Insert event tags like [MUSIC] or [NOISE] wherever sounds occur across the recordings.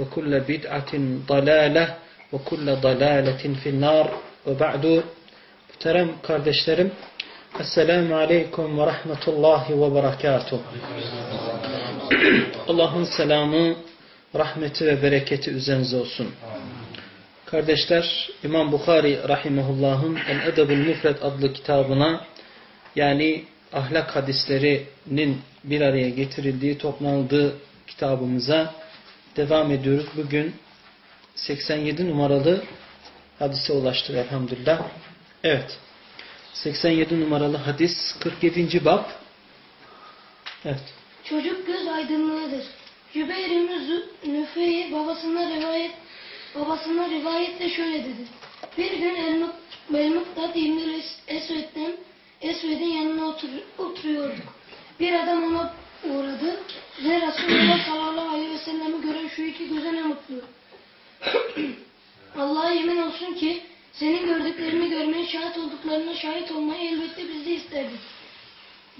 ve kulle bid'atin dalale ve kulle dalaletin finnar ve ba'du Muhterem kardeşlerim Esselamu Aleyküm ve Rahmetullahi ve Berekatuhu Allah'ın selamı, rahmeti ve bereketi üzerinize olsun. Kardeşler, İmam Bukhari Rahimahullah'ın El-Edebul Mufret adlı kitabına yani ahlak hadislerinin bir araya getirildiği, toplandığı kitabımıza devam ediyoruz. Bugün 87 numaralı hadise ulaştık elhamdülillah. Evet. 87 numaralı hadis 47. bab. Evet. Çocuk göz aydınlığıdır. Cübeyr Nüfe'yi babasına rivayet babasına rivayetle şöyle dedi. Bir gün El-Muktat İbni Esved'den Esved'in yanına otur, oturuyorduk. Bir adam ona uğradı ve Resulullah [CLEARS THROAT] sallallahu aleyhi ve sellemi gören şu iki göze ne mutlu. [CLEARS THROAT] Allah'a yemin olsun ki senin gördüklerini görmeye şahit olduklarına şahit olmayı elbette biz de isterdik.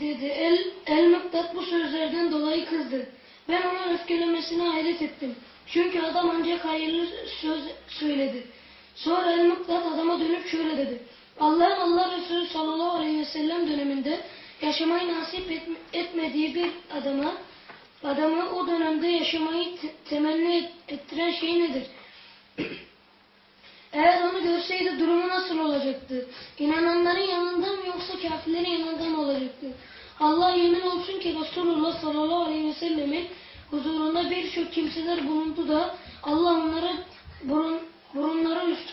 Dedi. El, El Muktat bu sözlerden dolayı kızdı. Ben ona öfkelemesine hayret ettim. Çünkü adam ancak hayırlı söz söyledi. Sonra El Muktat adama dönüp şöyle dedi. Allah'ın Allah Resulü sallallahu aleyhi ve sellem döneminde yaşamayı nasip et, etmediği bir adama adamı o dönemde yaşamayı te temenni ettiren şey nedir? [CLEARS THROAT] Eğer onu görseydi durumu nasıl olacaktı? İnananların yanında mı yoksa kafirlerin yanında mı olacaktı? Allah yemin olsun ki Resulullah sallallahu aleyhi ve sellemin huzurunda birçok kimseler bulundu da Allah onları burun, burunları üstü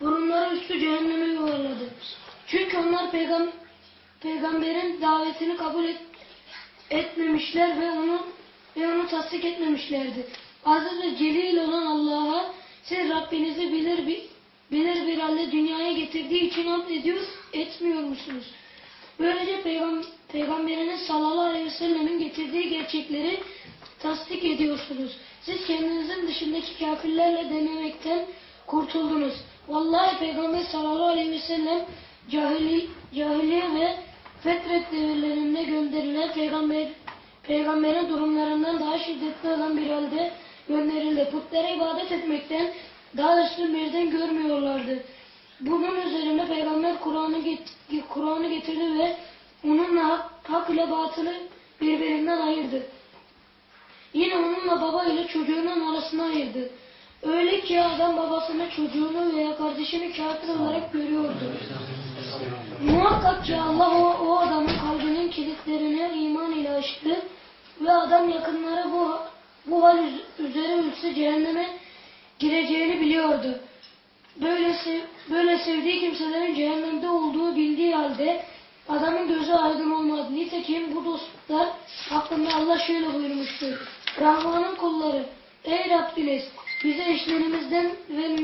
burunları üstü cehenneme yuvarladı. Çünkü onlar peygam, peygamberin davetini kabul et, etmemişler ve onu ve onu tasdik etmemişlerdi. Aziz ve celil olan Allah'a siz Rabbinizi bilir bir, bilir bir halde dünyaya getirdiği için hamd ediyor, etmiyor musunuz? Böylece peygam, Peygamberiniz sallallahu aleyhi ve sellemin getirdiği gerçekleri tasdik ediyorsunuz. Siz kendinizin dışındaki kafirlerle denemekten kurtuldunuz. Vallahi Peygamber sallallahu aleyhi ve sellem cahili, cahiliye ve fetret devirlerinde gönderilen peygamber, peygamberin durumlarından daha şiddetli olan bir halde gönderildi. Putlara ibadet etmekten daha üstün birden görmüyorlardı. Bunun üzerine peygamber Kur'an'ı get Kur'an'ı getirdi ve onunla hak, hak ile batılı birbirinden ayırdı. Yine onunla baba ile çocuğunun arasına ayırdı. Öyle ki adam babasını, çocuğunu veya kardeşini kafir olarak görüyordu. Muhakkak ki Allah o, o adamın kalbinin kilitlerine iman ile açtı ve adam yakınları bu, bu hal üzere ölse cehenneme gireceğini biliyordu. Böyle, böyle sevdiği kimselerin cehennemde olduğu bildiği halde adamın gözü aydın olmadı. Nitekim bu dostlar hakkında Allah şöyle buyurmuştur. Rahman'ın kulları, ey Rabbimiz bize eşlerimizden ve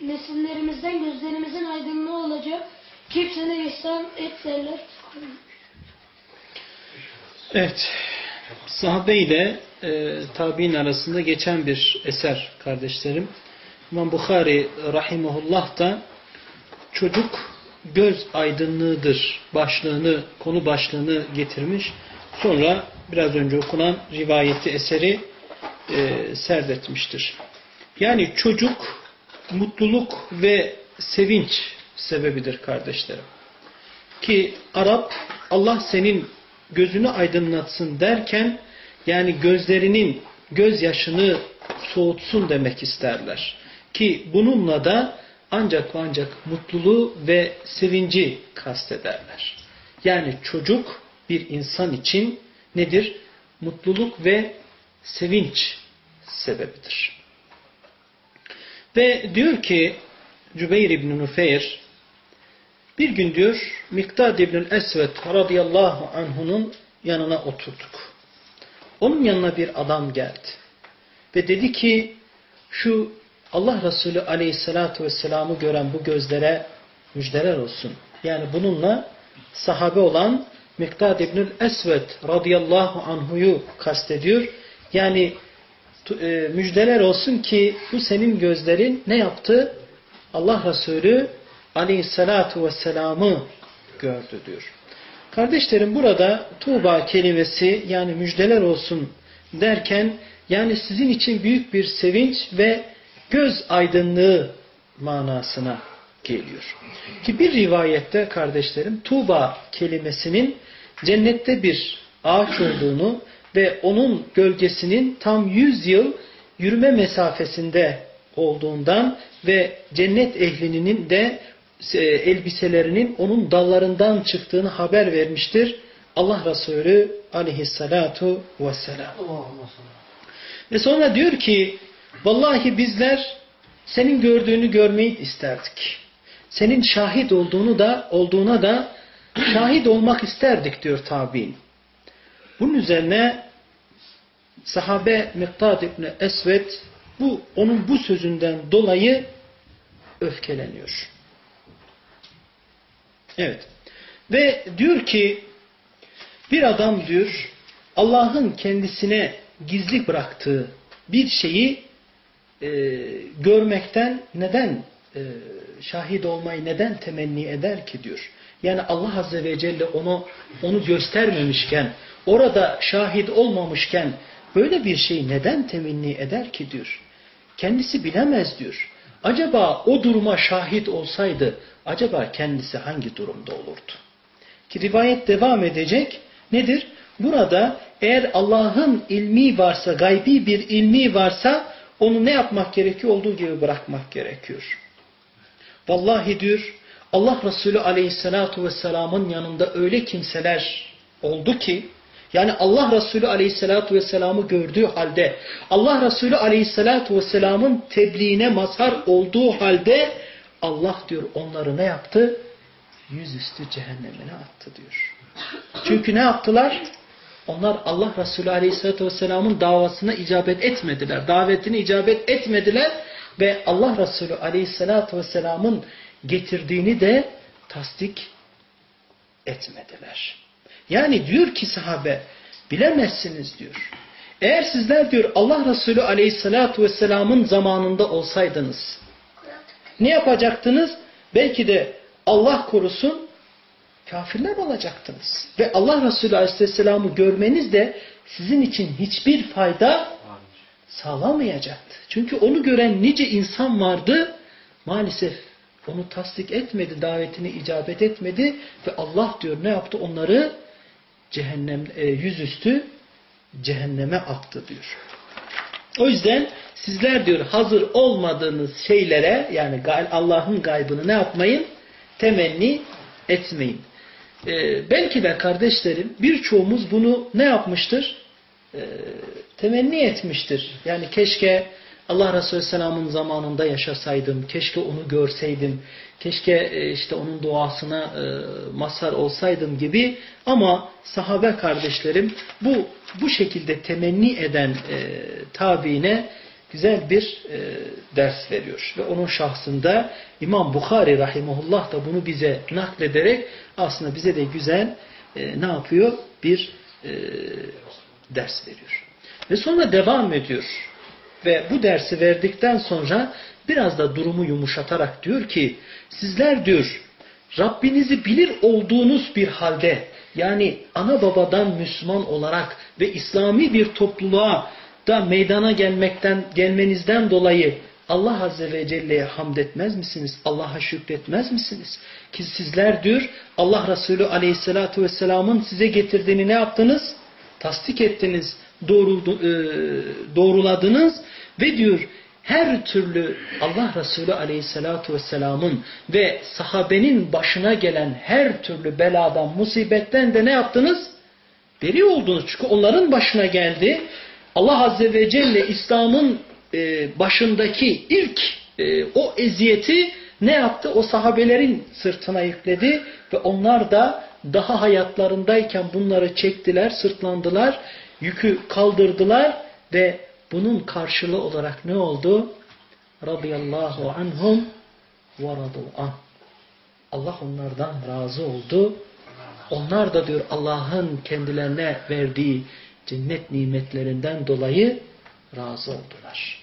nesillerimizden gözlerimizin aydınlığı olacak kimsene ihsan et derler. Evet. Sahabe ile e, tabi'in arasında geçen bir eser kardeşlerim. İmam Bukhari rahimahullah da çocuk göz aydınlığıdır başlığını, konu başlığını getirmiş. Sonra biraz önce okunan rivayeti eseri e, serdetmiştir. Yani çocuk mutluluk ve sevinç sebebidir kardeşlerim. Ki Arap Allah senin gözünü aydınlatsın derken yani gözlerinin gözyaşını soğutsun demek isterler. Ki bununla da ancak ancak mutluluğu ve sevinci kastederler. Yani çocuk bir insan için nedir? Mutluluk ve sevinç sebebidir. Ve diyor ki Cübeyr İbn Nufeyr bir gün diyor Miktad İbnül Esved radıyallahu anh'unun yanına oturduk. Onun yanına bir adam geldi. Ve dedi ki şu Allah Resulü aleyhissalatu vesselam'ı gören bu gözlere müjdeler olsun. Yani bununla sahabe olan Miktad İbnül Esved radıyallahu anhuyu kastediyor. Yani e, müjdeler olsun ki bu senin gözlerin ne yaptı? Allah Resulü aleyhissalatu vesselam'ı gördü diyor. Kardeşlerim burada Tuğba kelimesi yani müjdeler olsun derken yani sizin için büyük bir sevinç ve göz aydınlığı manasına geliyor. Ki bir rivayette kardeşlerim Tuğba kelimesinin cennette bir ağaç olduğunu ve onun gölgesinin tam 100 yıl yürüme mesafesinde olduğundan ve cennet ehlinin de elbiselerinin onun dallarından çıktığını haber vermiştir. Allah Resulü aleyhissalatu vesselam. Ve sonra diyor ki vallahi bizler senin gördüğünü görmeyi isterdik. Senin şahit olduğunu da olduğuna da şahit olmak isterdik diyor tabi'in. Bunun üzerine sahabe Miktad İbni Esved bu, onun bu sözünden dolayı öfkeleniyor. Evet. Ve diyor ki bir adam diyor Allah'ın kendisine gizli bıraktığı bir şeyi e, görmekten neden e, şahit olmayı neden temenni eder ki diyor. Yani Allah Azze ve Celle onu onu göstermemişken, orada şahit olmamışken böyle bir şeyi neden temenni eder ki diyor. Kendisi bilemez diyor. Acaba o duruma şahit olsaydı acaba kendisi hangi durumda olurdu? Ki rivayet devam edecek. Nedir? Burada eğer Allah'ın ilmi varsa, gaybi bir ilmi varsa onu ne yapmak gerekiyor? Olduğu gibi bırakmak gerekiyor. Vallahi diyor Allah Resulü aleyhissalatu vesselamın yanında öyle kimseler oldu ki yani Allah Resulü aleyhissalatu vesselamı gördüğü halde Allah Resulü aleyhissalatu vesselamın tebliğine mazhar olduğu halde Allah diyor onları ne yaptı? Yüzüstü cehennemine attı diyor. Çünkü ne yaptılar? Onlar Allah Resulü Aleyhisselatü Vesselam'ın davasına icabet etmediler. Davetini icabet etmediler ve Allah Resulü Aleyhisselatü Vesselam'ın getirdiğini de tasdik etmediler. Yani diyor ki sahabe bilemezsiniz diyor. Eğer sizler diyor Allah Resulü Aleyhisselatü Vesselam'ın zamanında olsaydınız ne yapacaktınız? Belki de Allah korusun kafirler olacaktınız. Ve Allah Resulü Aleyhisselam'ı görmeniz de sizin için hiçbir fayda sağlamayacaktı. Çünkü onu gören nice insan vardı maalesef onu tasdik etmedi, davetini icabet etmedi ve Allah diyor ne yaptı? Onları cehennem e, yüzüstü cehenneme attı diyor. O yüzden sizler diyor hazır olmadığınız şeylere yani Allah'ın gaybını ne yapmayın? Temenni etmeyin. Ee, belki de kardeşlerim birçoğumuz bunu ne yapmıştır? Ee, temenni etmiştir. Yani keşke Allah Resulü Selam'ın zamanında yaşasaydım, keşke onu görseydim, keşke e, işte onun duasına e, mazhar olsaydım gibi ama sahabe kardeşlerim bu bu şekilde temenni eden e, tabiine güzel bir ders veriyor. Ve onun şahsında İmam Bukhari rahimahullah da bunu bize naklederek aslında bize de güzel ne yapıyor? Bir ders veriyor. Ve sonra devam ediyor. Ve bu dersi verdikten sonra biraz da durumu yumuşatarak diyor ki sizler diyor Rabbinizi bilir olduğunuz bir halde yani ana babadan Müslüman olarak ve İslami bir topluluğa da meydana gelmekten gelmenizden dolayı Allah Azze ve Celle'ye hamd etmez misiniz? Allah'a şükretmez misiniz? Ki sizler diyor Allah Resulü Aleyhisselatü Vesselam'ın size getirdiğini ne yaptınız? Tasdik ettiniz, e, doğruladınız ve diyor her türlü Allah Resulü Aleyhisselatü Vesselam'ın ve sahabenin başına gelen her türlü beladan, musibetten de ne yaptınız? Beri oldunuz. Çünkü onların başına geldi. Allah Azze ve Celle İslam'ın e, başındaki ilk e, o eziyeti ne yaptı? O sahabelerin sırtına yükledi ve onlar da daha hayatlarındayken bunları çektiler, sırtlandılar, yükü kaldırdılar ve bunun karşılığı olarak ne oldu? Radıyallahu anhum ve an. Allah onlardan razı oldu. Onlar da diyor Allah'ın kendilerine verdiği cennet nimetlerinden dolayı razı oldular.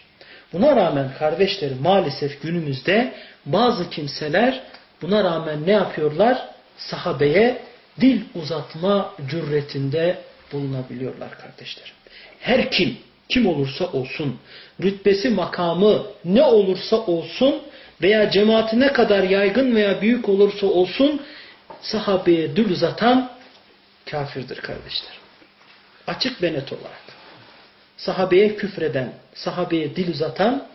Buna rağmen kardeşlerim maalesef günümüzde bazı kimseler buna rağmen ne yapıyorlar? Sahabeye dil uzatma cüretinde bulunabiliyorlar kardeşlerim. Her kim, kim olursa olsun, rütbesi makamı ne olursa olsun veya cemaati ne kadar yaygın veya büyük olursa olsun sahabeye dil uzatan kafirdir kardeşlerim. Açık ve net olarak. Sahabeye küfreden, sahabeye dil uzatan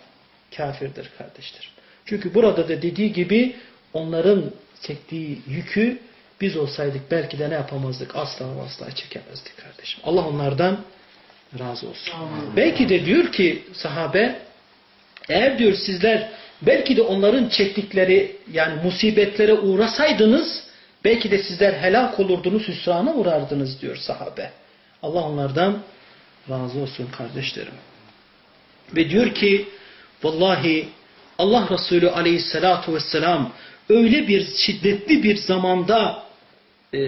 kafirdir kardeşlerim. Çünkü burada da dediği gibi onların çektiği yükü biz olsaydık belki de ne yapamazdık? Asla asla çekemezdik kardeşim. Allah onlardan razı olsun. Amin. Belki de diyor ki sahabe eğer diyor sizler belki de onların çektikleri yani musibetlere uğrasaydınız belki de sizler helak olurdunuz, hüsrana uğrardınız diyor sahabe. Allah onlardan razı olsun kardeşlerim. Ve diyor ki vallahi Allah Resulü aleyhissalatu vesselam öyle bir şiddetli bir zamanda e,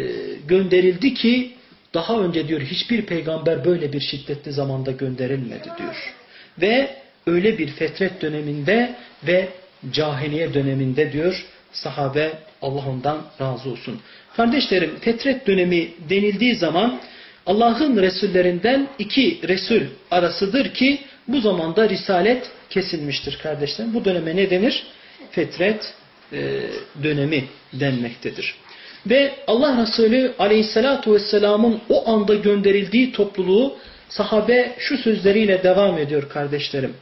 gönderildi ki daha önce diyor hiçbir peygamber böyle bir şiddetli zamanda gönderilmedi diyor. Ve öyle bir fetret döneminde ve cahiliye döneminde diyor sahabe Allah ondan razı olsun. Kardeşlerim fetret dönemi denildiği zaman Allah'ın Resullerinden iki Resul arasıdır ki bu zamanda Risalet kesilmiştir kardeşlerim. Bu döneme ne denir? Fetret e, dönemi denmektedir. Ve Allah Resulü aleyhissalatu vesselamın o anda gönderildiği topluluğu sahabe şu sözleriyle devam ediyor kardeşlerim.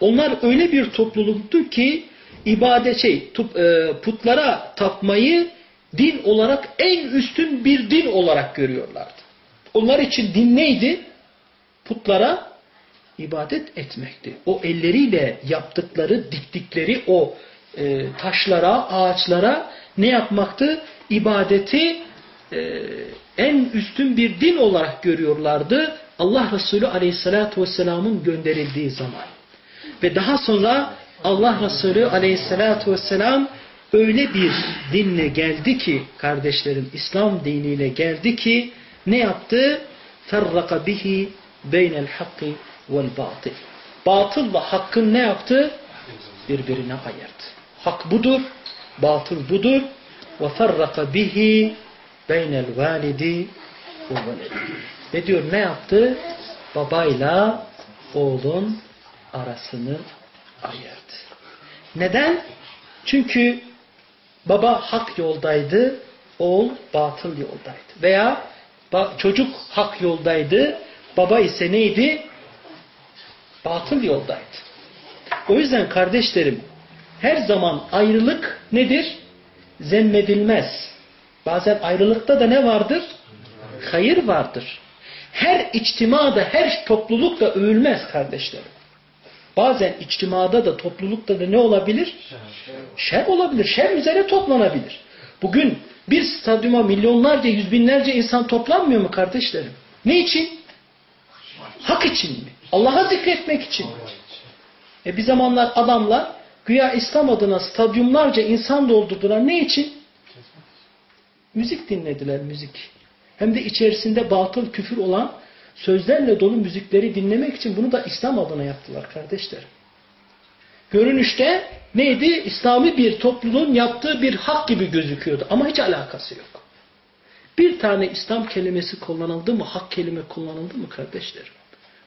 Onlar öyle bir topluluktu ki ibadet şey, e, putlara tapmayı din olarak en üstün bir din olarak görüyorlardı. Onlar için din neydi? Putlara ibadet etmekti. O elleriyle yaptıkları, diktikleri o e, taşlara, ağaçlara ne yapmaktı? İbadeti e, en üstün bir din olarak görüyorlardı. Allah Resulü Aleyhisselatü Vesselam'ın gönderildiği zaman. Ve daha sonra Allah Resulü Aleyhisselatü Vesselam öyle bir dinle geldi ki kardeşlerim İslam diniyle geldi ki ne yaptı? Ferraka bihi beynel hakki vel batıl. Batılla hakkın ne yaptı? Birbirine ayırdı. Hak budur, batıl budur. Ve ferraka bihi beynel validi ve diyor? Ne yaptı? Babayla oğlun arasını ayırdı. Neden? Çünkü baba hak yoldaydı, oğul batıl yoldaydı. Veya çocuk hak yoldaydı, baba ise neydi? Batıl yoldaydı. O yüzden kardeşlerim her zaman ayrılık nedir? Zemmedilmez. Bazen ayrılıkta da ne vardır? Hayır vardır. Her içtimada, her toplulukta övülmez kardeşlerim. Bazen içtimada da toplulukta da ne olabilir? Şer olabilir. Şer üzere toplanabilir. Bugün bir stadyuma milyonlarca, yüz binlerce insan toplanmıyor mu kardeşlerim? Ne için? Hak için mi? Allah'a zikretmek için. E bir zamanlar adamlar güya İslam adına stadyumlarca insan doldurdular. Ne için? Müzik dinlediler, müzik. Hem de içerisinde batıl küfür olan sözlerle dolu müzikleri dinlemek için bunu da İslam adına yaptılar kardeşlerim. görünüşte neydi? İslami bir topluluğun yaptığı bir hak gibi gözüküyordu. Ama hiç alakası yok. Bir tane İslam kelimesi kullanıldı mı, hak kelime kullanıldı mı kardeşlerim?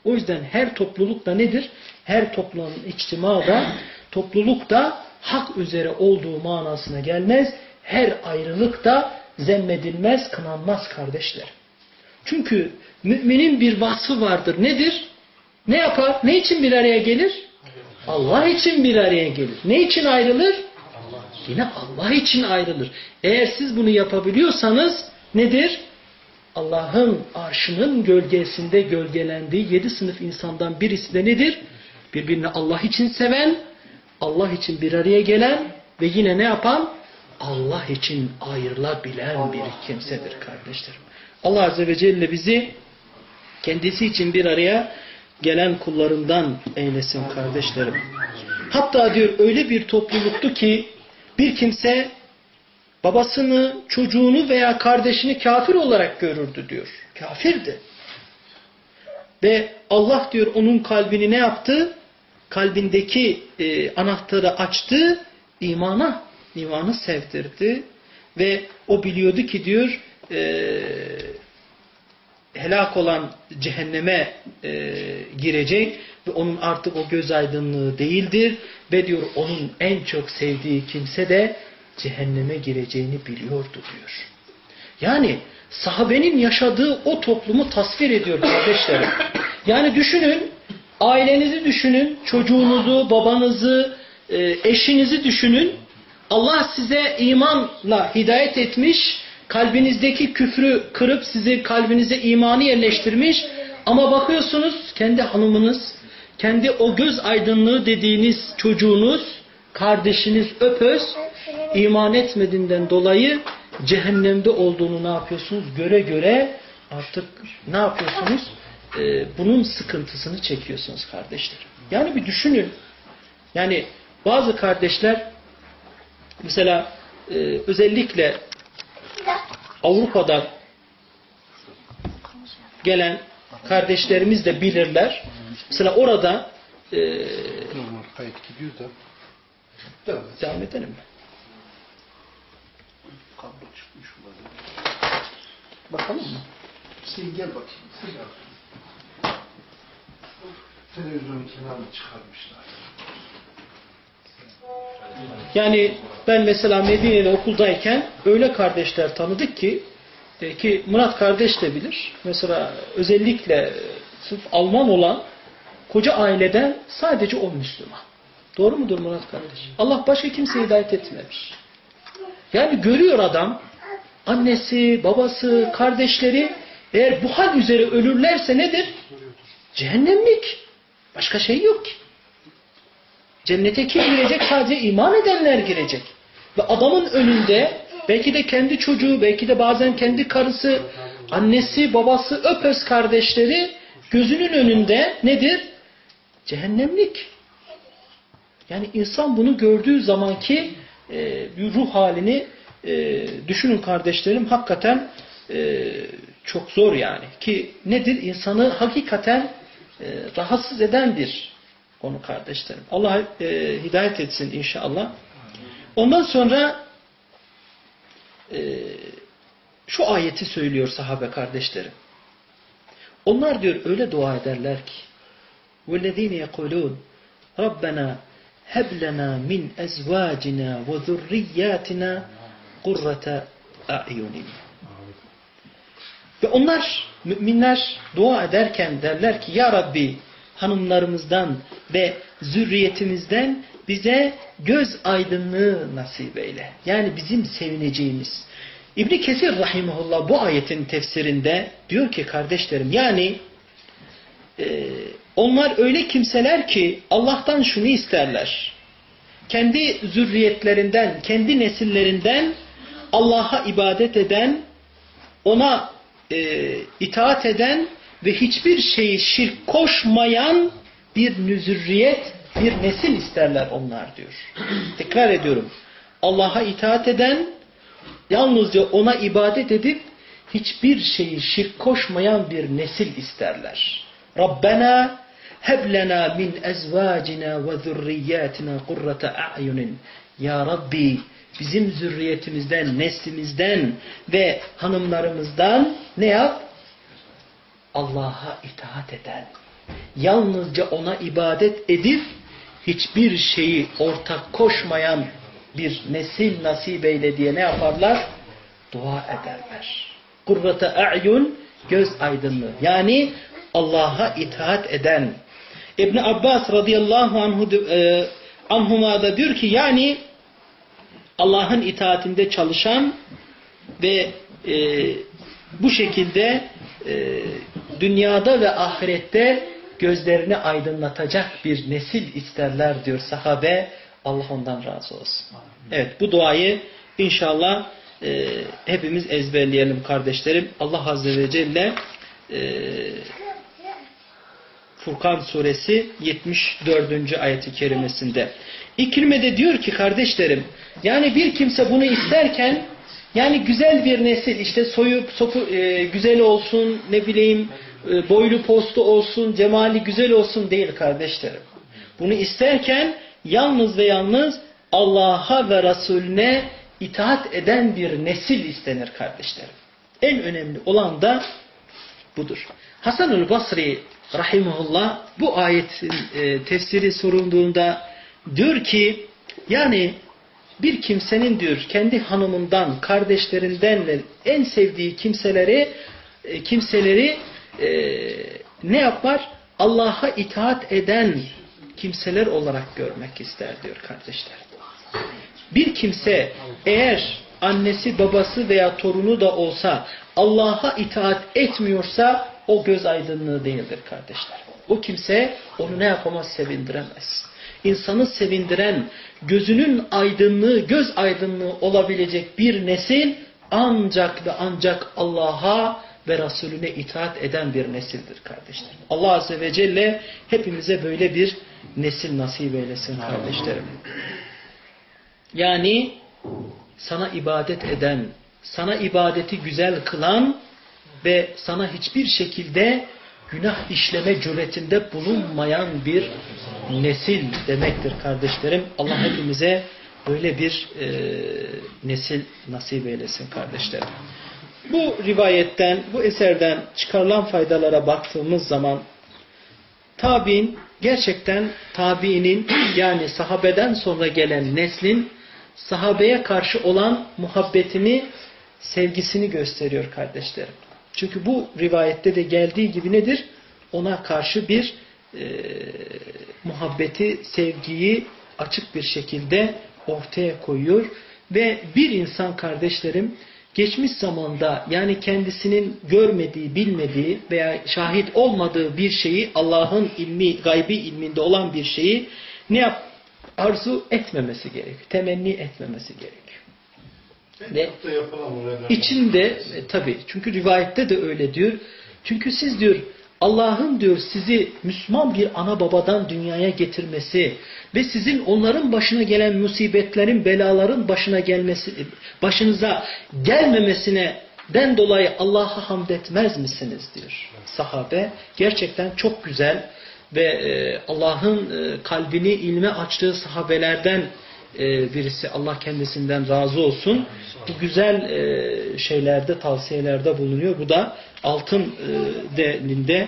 O yüzden her toplulukta nedir? Her toplumun içtimada, toplulukta hak üzere olduğu manasına gelmez. Her ayrılık da zemmedilmez, kınanmaz kardeşler. Çünkü müminin bir vasfı vardır. Nedir? Ne yapar? Ne için bir araya gelir? Allah için bir araya gelir. Ne için ayrılır? Yine Allah için ayrılır. Eğer siz bunu yapabiliyorsanız nedir? Allah'ın arşının gölgesinde gölgelendiği yedi sınıf insandan birisi de nedir? Birbirini Allah için seven, Allah için bir araya gelen ve yine ne yapan? Allah için ayrılabilen bir kimsedir kardeşlerim. Allah Azze ve Celle bizi kendisi için bir araya gelen kullarından eylesin kardeşlerim. Hatta diyor öyle bir topluluktu ki bir kimse babasını, çocuğunu veya kardeşini kafir olarak görürdü diyor. Kafirdi. Ve Allah diyor onun kalbini ne yaptı? Kalbindeki e, anahtarı açtı, imana, imanı sevdirdi. Ve o biliyordu ki diyor e, helak olan cehenneme e, girecek ve onun artık o göz aydınlığı değildir ve diyor onun en çok sevdiği kimse de cehenneme gireceğini biliyordu diyor. Yani sahabenin yaşadığı o toplumu tasvir ediyor kardeşlerim. Yani düşünün, ailenizi düşünün, çocuğunuzu, babanızı, e, eşinizi düşünün. Allah size imanla hidayet etmiş, kalbinizdeki küfrü kırıp sizi kalbinize imanı yerleştirmiş ama bakıyorsunuz kendi hanımınız, kendi o göz aydınlığı dediğiniz çocuğunuz, kardeşiniz öpöz iman etmediğinden dolayı cehennemde olduğunu ne yapıyorsunuz? Göre göre artık ne yapıyorsunuz? Ee, bunun sıkıntısını çekiyorsunuz kardeşler. Yani bir düşünün. Yani bazı kardeşler mesela e, özellikle Avrupa'dan gelen kardeşlerimiz de bilirler. Mesela orada e, kayıt gidiyor da. Devam devam edelim mi? Kablo çıkmış. Bakalım mı? Sen gel bakayım. Sen gel. Televizyonun kenarını çıkarmışlar. Yani ben mesela Medine'de okuldayken öyle kardeşler tanıdık ki ki Murat kardeş de bilir. Mesela özellikle sırf Alman olan koca aileden sadece o Müslüman. Doğru mudur Murat kardeş? Allah başka kimseye hidayet etmemiş. Yani görüyor adam annesi, babası, kardeşleri eğer bu hal üzere ölürlerse nedir? Cehennemlik. Başka şey yok ki. Cennete kim girecek? Sadece iman edenler girecek. Ve adamın önünde belki de kendi çocuğu, belki de bazen kendi karısı, annesi, babası, öpöz kardeşleri gözünün önünde nedir? Cehennemlik. Yani insan bunu gördüğü zamanki e, ruh halini e, düşünün kardeşlerim hakikaten e, çok zor yani. Ki nedir? İnsanı hakikaten e, rahatsız eden bir konu kardeşlerim. Allah e, hidayet etsin inşallah. Ondan sonra e, şu ayeti söylüyor sahabe kardeşlerim. Onlar diyor öyle dua ederler ki وَالَّذ۪ينَ يَقُولُونَ رَبَّنَا هَبْ لَنَا مِنْ اَزْوَاجِنَا وَذُرِّيَّاتِنَا قُرَّةَ اَعْيُنٍ ve onlar, müminler dua ederken derler ki Ya Rabbi hanımlarımızdan ve zürriyetimizden bize göz aydınlığı nasip eyle. Yani bizim sevineceğimiz. İbni Kesir Rahimullah bu ayetin tefsirinde diyor ki kardeşlerim yani e, onlar öyle kimseler ki Allah'tan şunu isterler. Kendi zürriyetlerinden, kendi nesillerinden Allah'a ibadet eden, ona e, itaat eden ve hiçbir şeyi şirk koşmayan bir nüzürriyet, bir nesil isterler onlar diyor. [CLEARS THROAT] Tekrar ediyorum. Allah'a itaat eden, yalnızca ona ibadet edip hiçbir şeyi şirk koşmayan bir nesil isterler. Rabbena heb lena min ezvacina ve zurriyatina kurrata a'yunin. Ya Rabbi bizim zürriyetimizden, neslimizden ve hanımlarımızdan ne yap? Allah'a itaat eden, yalnızca ona ibadet edip hiçbir şeyi ortak koşmayan bir nesil nasip eyle diye ne yaparlar? Dua ederler. Kurrata a'yun göz aydınlığı. Yani Allah'a itaat eden. İbn Abbas radıyallahu e, anhuma da diyor ki yani Allah'ın itaatinde çalışan ve e, bu şekilde e, dünyada ve ahirette gözlerini aydınlatacak bir nesil isterler diyor sahabe. Allah ondan razı olsun. Evet bu duayı inşallah e, hepimiz ezberleyelim kardeşlerim. Allah Azze ve Celle e, Furkan suresi 74. ayeti kerimesinde. İkrime de diyor ki kardeşlerim yani bir kimse bunu isterken yani güzel bir nesil işte soyup sopu, e, güzel olsun ne bileyim e, boylu postu olsun cemali güzel olsun değil kardeşlerim. Bunu isterken yalnız ve yalnız Allah'a ve Resulüne itaat eden bir nesil istenir kardeşlerim. En önemli olan da budur. Hasan-ül Basri rahimahullah bu ayetin e, tefsiri sorulduğunda diyor ki yani bir kimsenin diyor kendi hanımından, kardeşlerinden ve en sevdiği kimseleri e, kimseleri e, ne yapar? Allah'a itaat eden kimseler olarak görmek ister diyor kardeşler. Bir kimse eğer annesi, babası veya torunu da olsa Allah'a itaat etmiyorsa o göz aydınlığı değildir kardeşler. O kimse onu ne yapamaz sevindiremez. İnsanı sevindiren gözünün aydınlığı, göz aydınlığı olabilecek bir nesil ancak ve ancak Allah'a ve Resulüne itaat eden bir nesildir kardeşler. Allah Azze ve Celle hepimize böyle bir nesil nasip eylesin kardeşlerim. Yani sana ibadet eden, sana ibadeti güzel kılan ve sana hiçbir şekilde günah işleme cüretinde bulunmayan bir nesil demektir kardeşlerim. Allah hepimize böyle bir e, nesil nasip eylesin kardeşlerim. Bu rivayetten, bu eserden çıkarılan faydalara baktığımız zaman tabi'in gerçekten tabi'inin yani sahabeden sonra gelen neslin sahabeye karşı olan muhabbetini, sevgisini gösteriyor kardeşlerim. Çünkü bu rivayette de geldiği gibi nedir? Ona karşı bir e, muhabbeti, sevgiyi açık bir şekilde ortaya koyuyor. Ve bir insan kardeşlerim geçmiş zamanda yani kendisinin görmediği, bilmediği veya şahit olmadığı bir şeyi Allah'ın ilmi, gaybi ilminde olan bir şeyi ne yap? Arzu etmemesi gerekiyor. Temenni etmemesi gerekiyor. Ve içinde e, tabi çünkü rivayette de öyle diyor. Çünkü siz diyor Allah'ın diyor sizi Müslüman bir ana babadan dünyaya getirmesi ve sizin onların başına gelen musibetlerin, belaların başına gelmesi, başınıza gelmemesine den dolayı Allah'a hamd etmez misiniz diyor sahabe. Gerçekten çok güzel ve e, Allah'ın e, kalbini ilme açtığı sahabelerden e, birisi. Allah kendisinden razı olsun. Bu güzel şeylerde, tavsiyelerde bulunuyor. Bu da altın deninde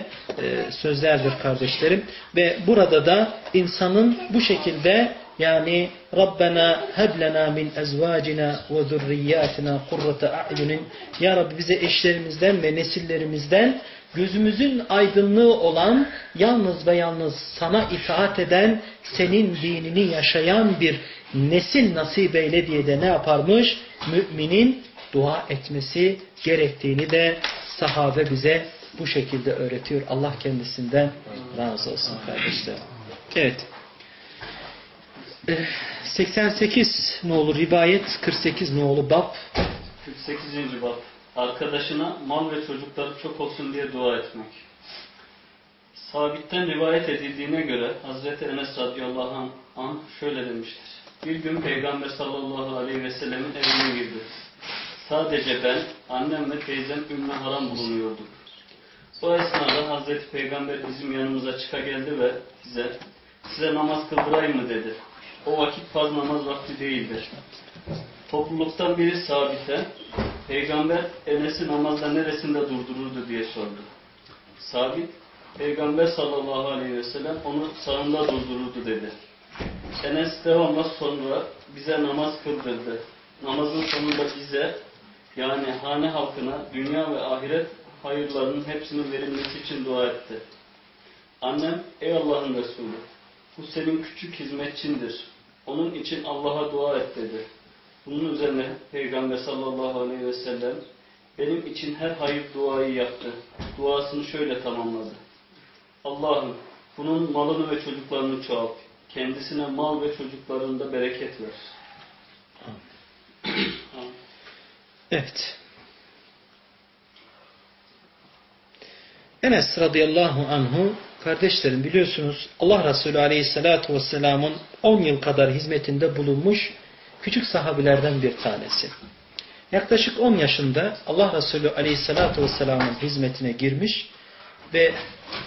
sözlerdir kardeşlerim. Ve burada da insanın bu şekilde yani Rabbena heblena min ezvacina ve zurriyatina kurrata a'yunin Ya Rabbi bize eşlerimizden ve nesillerimizden gözümüzün aydınlığı olan yalnız ve yalnız sana itaat eden senin dinini yaşayan bir nesil nasip eyle diye de ne yaparmış? Müminin dua etmesi gerektiğini de sahabe bize bu şekilde öğretiyor. Allah kendisinden razı olsun kardeşler. Evet. 88 ne olur rivayet 48 ne olur bab 48. bab Arkadaşına mal ve çocukları çok olsun diye dua etmek. Sabitten rivayet edildiğine göre Hazreti Enes radıyallahu anh şöyle demiştir. Bir gün Peygamber sallallahu aleyhi ve sellemin evine girdi. Sadece ben, annem ve teyzem Ümmü Haram bulunuyorduk. O esnada Hazreti Peygamber bizim yanımıza çıka geldi ve bize size namaz kıldırayım mı dedi. O vakit farz namaz vakti değildir. Topluluktan biri sabite, Peygamber Enes'i namazda neresinde durdururdu diye sordu. Sabit, Peygamber sallallahu aleyhi ve sellem onu sağında durdururdu dedi. Enes devamla sonra bize namaz kıldırdı. Namazın sonunda bize yani hane halkına dünya ve ahiret hayırlarının hepsinin verilmesi için dua etti. Annem, ey Allah'ın Resulü, bu senin küçük hizmetçindir. Onun için Allah'a dua et dedi. Bunun üzerine Peygamber sallallahu aleyhi ve sellem benim için her hayır duayı yaptı. Duasını şöyle tamamladı. Allah'ım bunun malını ve çocuklarını çoğalt. Kendisine mal ve çocuklarında bereket ver. Evet. Enes radıyallahu anhu kardeşlerim biliyorsunuz Allah Resulü aleyhissalatu vesselamın 10 yıl kadar hizmetinde bulunmuş küçük sahabilerden bir tanesi. Yaklaşık 10 yaşında Allah Resulü aleyhissalatu vesselamın hizmetine girmiş ve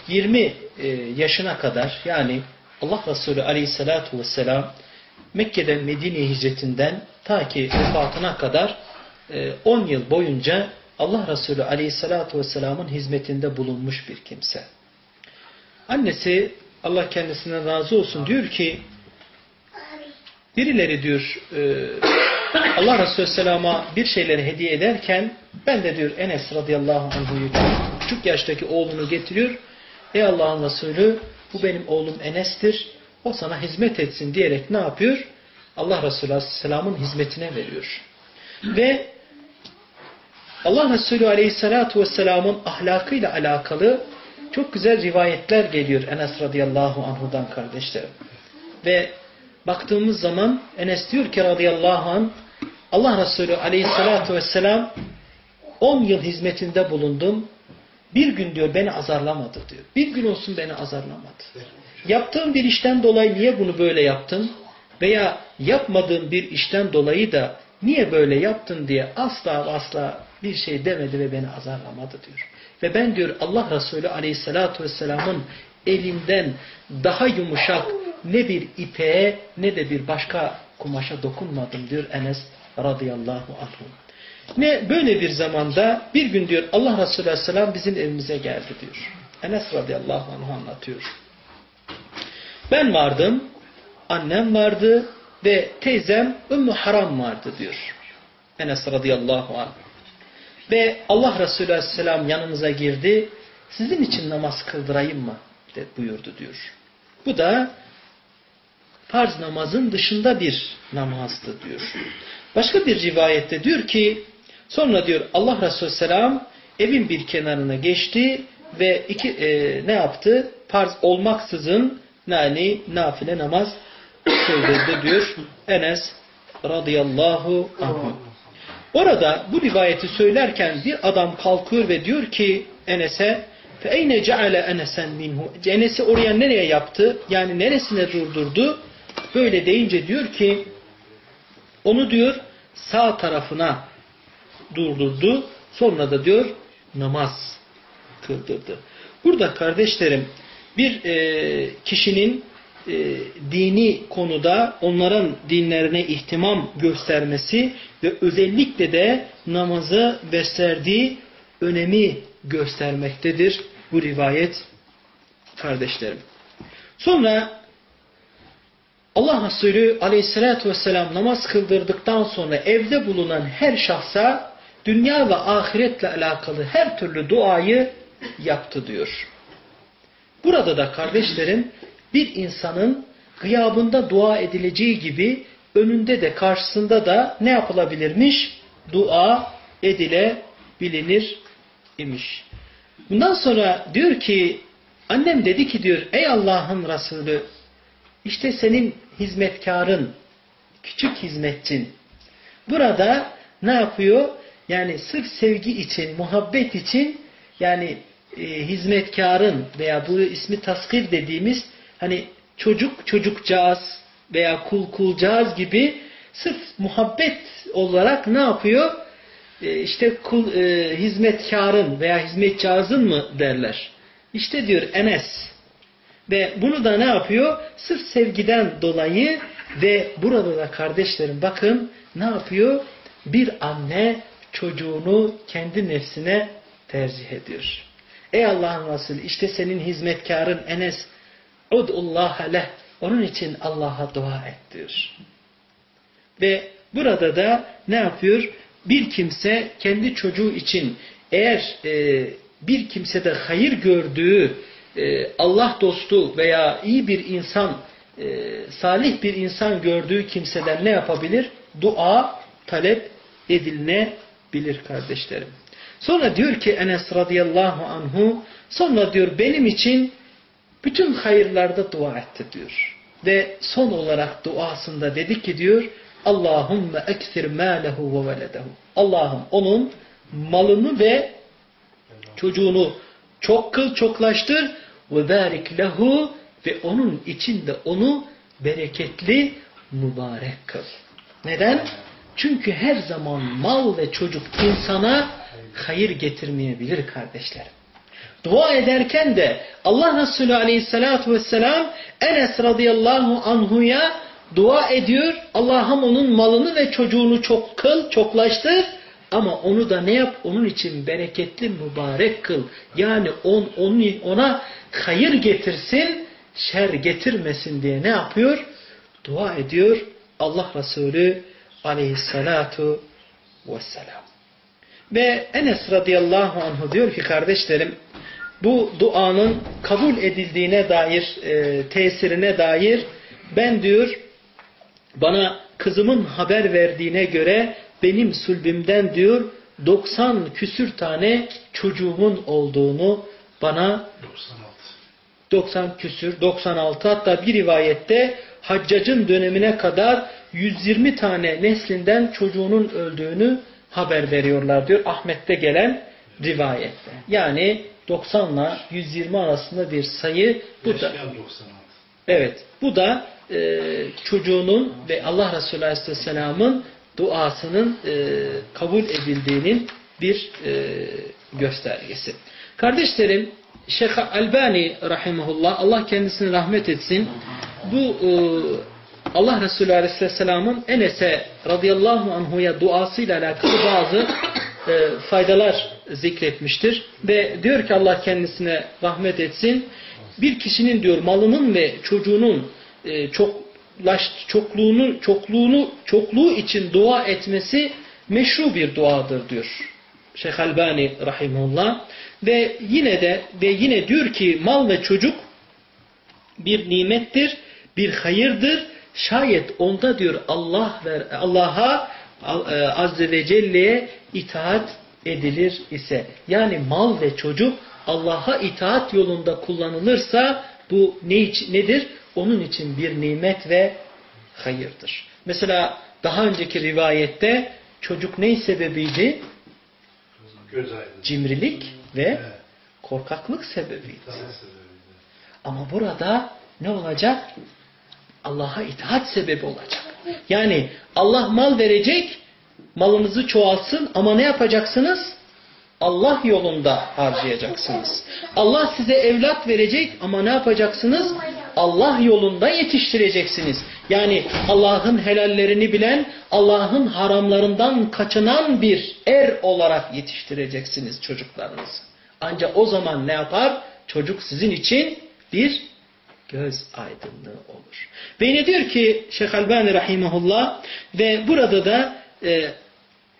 20 e, yaşına kadar yani Allah Resulü aleyhissalatu vesselam Mekke'den Medine hicretinden ta ki vefatına kadar 10 yıl boyunca Allah Resulü aleyhissalatu vesselamın hizmetinde bulunmuş bir kimse. Annesi Allah kendisine razı olsun diyor ki birileri diyor e, Allah Resulü Aleyhisselam'a bir şeyleri hediye ederken ben de diyor Enes radıyallahu anh'u küçük yaştaki oğlunu getiriyor. Ey Allah'ın Resulü bu benim oğlum Enes'tir. O sana hizmet etsin diyerek ne yapıyor? Allah Resulü Aleyhisselam'ın hizmetine veriyor. Ve Allah Resulü Aleyhisselatü Vesselam'ın ahlakıyla alakalı çok güzel rivayetler geliyor Enes radıyallahu anhudan kardeşlerim. Ve baktığımız zaman Enes diyor ki radıyallahu anh Allah Resulü aleyhissalatu vesselam 10 yıl hizmetinde bulundum. Bir gün diyor beni azarlamadı diyor. Bir gün olsun beni azarlamadı. Yaptığım bir işten dolayı niye bunu böyle yaptın? Veya yapmadığım bir işten dolayı da niye böyle yaptın diye asla asla bir şey demedi ve beni azarlamadı diyor. Ve ben diyor Allah Resulü aleyhissalatu vesselamın elinden daha yumuşak ne bir ipeğe ne de bir başka kumaşa dokunmadım diyor Enes radıyallahu anh. Ne böyle bir zamanda bir gün diyor Allah Resulü aleyhisselam bizim evimize geldi diyor. Enes radıyallahu anh anlatıyor. Ben vardım, annem vardı ve teyzem Ümmü Haram vardı diyor. Enes radıyallahu anh. Ve Allah Resulü aleyhisselam yanımıza girdi. Sizin için namaz kıldırayım mı? De buyurdu diyor. Bu da farz namazın dışında bir namazdı diyor. Başka bir rivayette diyor ki sonra diyor Allah Resulü selam evin bir kenarına geçti ve iki e, ne yaptı? Farz olmaksızın yani nafile namaz kıldırdı diyor Enes radıyallahu anh. Orada bu rivayeti söylerken bir adam kalkıyor ve diyor ki Enes'e فَاَيْنَ جَعَلَ اَنَسًا مِنْهُ Enes'i oraya nereye yaptı? Yani neresine durdurdu? Böyle deyince diyor ki onu diyor sağ tarafına durdurdu. Sonra da diyor namaz kıldırdı. Burada kardeşlerim bir e, kişinin e, dini konuda onların dinlerine ihtimam göstermesi ve özellikle de namazı gösterdiği önemi göstermektedir bu rivayet kardeşlerim. Sonra Allah Resulü aleyhissalatü vesselam namaz kıldırdıktan sonra evde bulunan her şahsa dünya ve ahiretle alakalı her türlü duayı yaptı diyor. Burada da kardeşlerim bir insanın gıyabında dua edileceği gibi önünde de karşısında da ne yapılabilirmiş? Dua edilebilir imiş. Bundan sonra diyor ki annem dedi ki diyor ey Allah'ın Resulü işte senin hizmetkarın, küçük hizmetçin. Burada ne yapıyor? Yani sırf sevgi için, muhabbet için yani e, hizmetkarın veya bu ismi taskir dediğimiz hani çocuk çocukcağız veya kul kulcağız gibi sırf muhabbet olarak ne yapıyor? e, işte kul, e, hizmetkarın veya hizmetcağızın mı derler. İşte diyor Enes. Ve bunu da ne yapıyor? Sırf sevgiden dolayı ve burada da kardeşlerim bakın ne yapıyor? Bir anne çocuğunu kendi nefsine tercih ediyor. Ey Allah'ın Resulü işte senin hizmetkarın Enes udullah leh onun için Allah'a dua et diyor. Ve burada da ne yapıyor? Bir kimse kendi çocuğu için eğer e, bir kimsede hayır gördüğü e, Allah dostu veya iyi bir insan, e, salih bir insan gördüğü kimseden ne yapabilir? Dua talep edilebilir kardeşlerim. Sonra diyor ki Enes radıyallahu anhu, sonra diyor benim için bütün hayırlarda dua etti diyor. Ve son olarak duasında dedi ki diyor, Allahümme ekthir mâlehu ve veledehu. Allah'ım onun malını ve çocuğunu çok kıl çoklaştır ve barik lehu ve onun içinde onu bereketli mübarek kıl. Neden? Çünkü her zaman mal ve çocuk insana hayır getirmeyebilir kardeşlerim. Dua ederken de Allah Resulü aleyhissalatu vesselam Enes radıyallahu anhuya dua ediyor. Allah'ım onun malını ve çocuğunu çok kıl, çoklaştır. Ama onu da ne yap? Onun için bereketli, mübarek kıl. Yani on, onu, ona hayır getirsin, şer getirmesin diye ne yapıyor? Dua ediyor Allah Resulü aleyhissalatu vesselam. Ve Enes radıyallahu anh diyor ki kardeşlerim bu duanın kabul edildiğine dair, e, tesirine dair ben diyor bana kızımın haber verdiğine göre benim sulbimden diyor 90 küsür tane çocuğumun olduğunu bana 96. 90 küsür 96 hatta bir rivayette haccacın dönemine kadar 120 tane neslinden çocuğunun öldüğünü haber veriyorlar diyor Ahmet'te gelen rivayette. Yani 90 ile 120 arasında bir sayı bu da Yaşayan 96. evet bu da e, çocuğunun ve Allah Resulü Aleyhisselam'ın duasının e, kabul edildiğinin bir e, göstergesi. Kardeşlerim Şeyh Albani rahimahullah Allah kendisine rahmet etsin. Bu e, Allah Resulü Aleyhisselam'ın Enes'e radıyallahu anhuya duasıyla alakalı bazı e, faydalar zikretmiştir. Ve diyor ki Allah kendisine rahmet etsin. Bir kişinin diyor malının ve çocuğunun e, çoklaş, çokluğunu, çokluğunu, çokluğu için dua etmesi meşru bir duadır diyor. Şeyh Albani rahimullah ve yine de ve yine diyor ki mal ve çocuk bir nimettir, bir hayırdır. Şayet onda diyor Allah ver Allah'a e, azze ve celle'ye itaat edilir ise yani mal ve çocuk Allah'a itaat yolunda kullanılırsa bu ne için, nedir? Onun için bir nimet ve hayırdır. Mesela daha önceki rivayette çocuk ne sebebiydi? Cimrilik ve korkaklık sebebiydi. Ama burada ne olacak? Allah'a itaat sebebi olacak. Yani Allah mal verecek, malınızı çoğalsın ama ne yapacaksınız? Allah yolunda harcayacaksınız. Allah size evlat verecek ama ne yapacaksınız? Allah yolunda yetiştireceksiniz. Yani Allah'ın helallerini bilen, Allah'ın haramlarından kaçınan bir er olarak yetiştireceksiniz çocuklarınızı. Ancak o zaman ne yapar? Çocuk sizin için bir göz aydınlığı olur. Ve yine diyor ki Şeyh Albani Rahimahullah ve burada da e,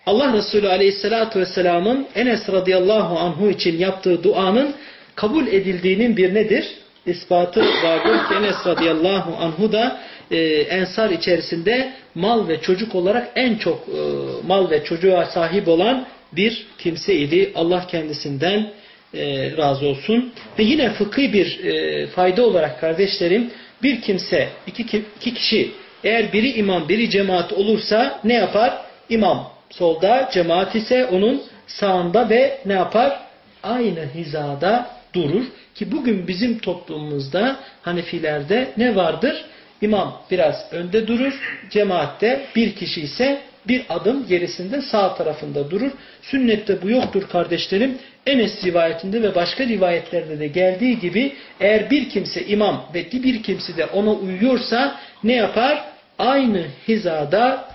Allah Resulü Aleyhisselatü Vesselam'ın Enes radıyallahu anhu için yaptığı duanın kabul edildiğinin bir nedir? İspatı vardır Enes radıyallahu anhu da e, ensar içerisinde mal ve çocuk olarak en çok e, mal ve çocuğa sahip olan bir kimseydi. Allah kendisinden e, razı olsun. Ve yine fıkhi bir e, fayda olarak kardeşlerim bir kimse, iki, iki kişi eğer biri imam biri cemaat olursa ne yapar? İmam solda, cemaat ise onun sağında ve ne yapar? Aynı hizada durur. Ki bugün bizim toplumumuzda Hanefilerde ne vardır? İmam biraz önde durur, cemaatte bir kişi ise bir adım gerisinde sağ tarafında durur. Sünnette bu yoktur kardeşlerim. Enes rivayetinde ve başka rivayetlerde de geldiği gibi eğer bir kimse imam ve bir kimse de ona uyuyorsa ne yapar? Aynı hizada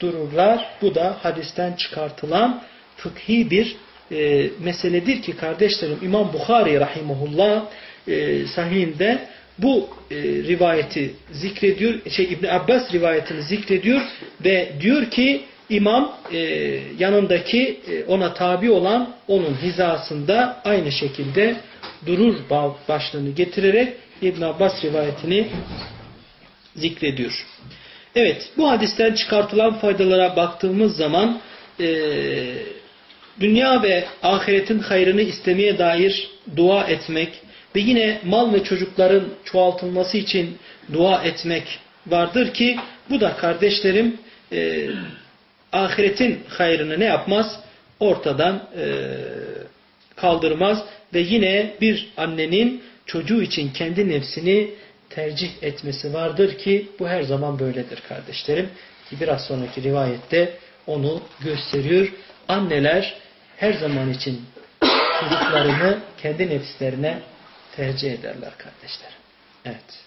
dururlar. Bu da hadisten çıkartılan fıkhi bir e, meseledir ki kardeşlerim İmam Bukhari rahimahullah e, sahihinde bu e, rivayeti zikrediyor. Şey İbn Abbas rivayetini zikrediyor ve diyor ki imam e, yanındaki e, ona tabi olan onun hizasında aynı şekilde durur başlığını getirerek İbn Abbas rivayetini zikrediyor. Evet bu hadisten çıkartılan faydalara baktığımız zaman e, dünya ve ahiretin hayrını istemeye dair dua etmek ve yine mal ve çocukların çoğaltılması için dua etmek vardır ki bu da kardeşlerim e, ahiretin hayrını ne yapmaz? Ortadan e, kaldırmaz ve yine bir annenin çocuğu için kendi nefsini tercih etmesi vardır ki bu her zaman böyledir kardeşlerim. Ki biraz sonraki rivayette onu gösteriyor. Anneler her zaman için çocuklarını kendi nefislerine tercih ederler kardeşlerim. Evet.